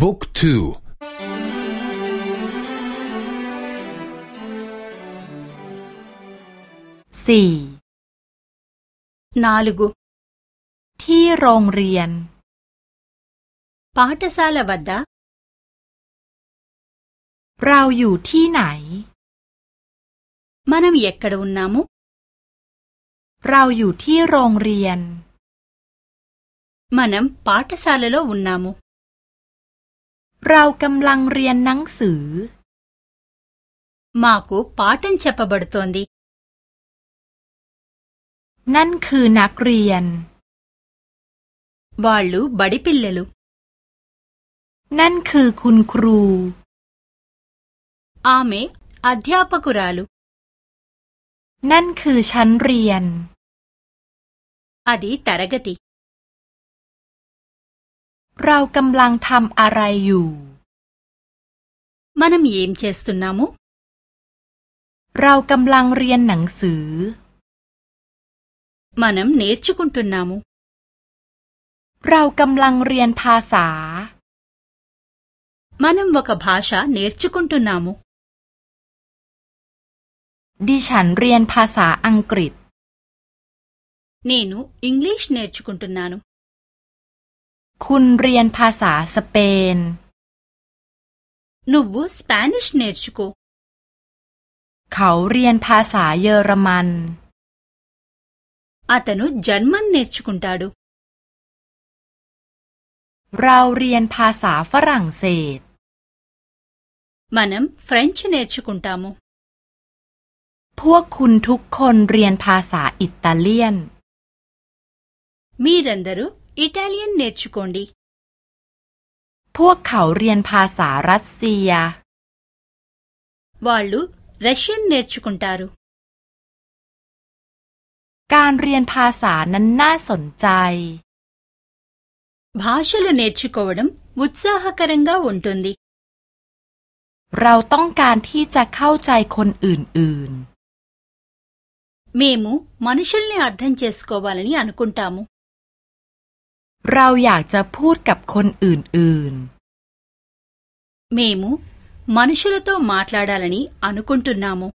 บุ๊กทูสี่นาลูกที่โรงเรียนปาทสาลวัดดาเราอยู่ที่ไหนมานามเอกกระดุนนามุเราอยู่ที่โรงเรียนమనం పాఠశాలలో ఉన్నాము เรากำลังเรียนหนังสือ మాకు పాఠం చెప్పబడుతోందిนั่นคือนักเรียนవాళ్ళు బడిపిల్లలుนั่นคือคุณครู ఆమె అధ్యాపకురాలుนั่นคือชั้นเรียนอดีตารกติ เรากำลังทำอะไรอยู่ మనం ఏం เอมเชสตูนามุเรากำลังเรียนหนังสือ మనం నేర్చుకుంటున్నాము เรากำลังเรียนภาษา మనం ఒక భాష าษาเนธชุกุนตูนามุดิฉันเรียนภาษาอังกฤษ నేను ఇంగ్లీష్ నేర్చుకుంటున్నాను คุณเรียนภาษาสเปน నువ్వు స్పానిష్ నేర్చుకో เขาเรียนภาษาเยอรมัน అతను జర్మన్ నేర్చుకుంటాడు เราเรียนภาษาฝรั่งเศส మనం ఫ్రెంచ్ నేర్చుకుంటాము พวกคุณทุกคนเรียนภาษาอิตาเลียน మీరందరూ ఇటాలియన్ నేర్చుకోండి พวกเขาเรียนภาษารัสเซีย వాళ్ళు రష్యన్ నేర్చుకుంటారు การเรียนภาษานั้นน่าสนใจ భాషలు నేర్చుకోవడం ఉత్సాహకరంగా ఉంటుంది เราต้องการที่จะเข้าใจคนอื่น మేము మనుషుల్ని అర్థం చేసుకోవాలని అనుకుంటాము ๆ เราอยากจะพูดกับคนอื่น మేము మనుషులతో మాట్లాడాలని అనుకుంటున్నాము